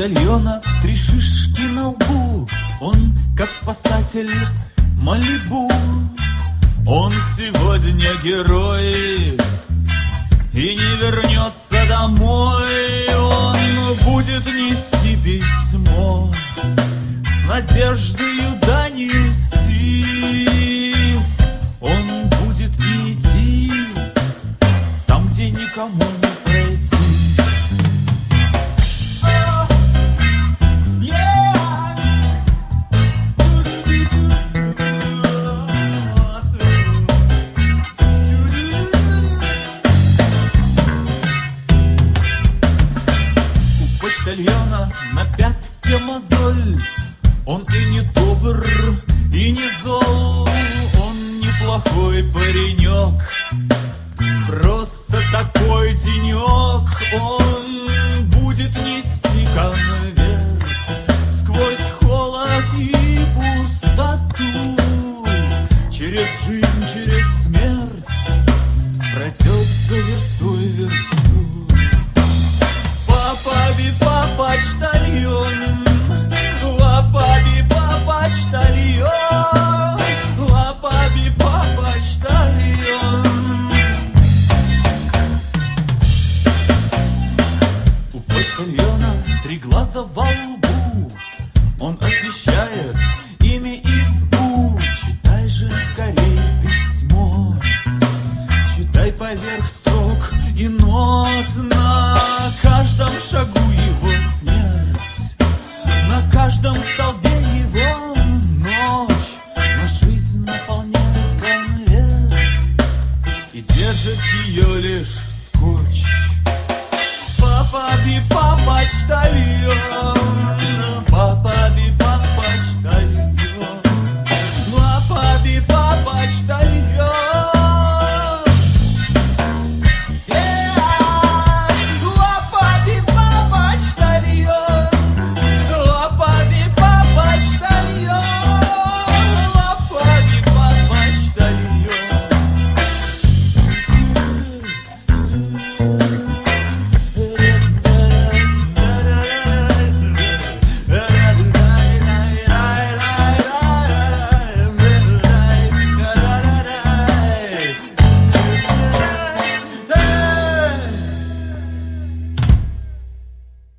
почтальона три шишки на лбу. Он, как спасатель Малибу. Он сегодня герой И не вернется домой. Он будет нести письмо С надеждою донести почтальона на пятке мозоль. Он и не добр, и не зол. Он неплохой паренек Просто такой денек. Он будет нести конверт Сквозь холод и пустоту. Через жизнь, через смерть Пройдет за версту и версту глаза во лбу. Он освещает ими избу. Читай же скорей письмо. Читай поверх строк и нот. На каждом шагу estallió.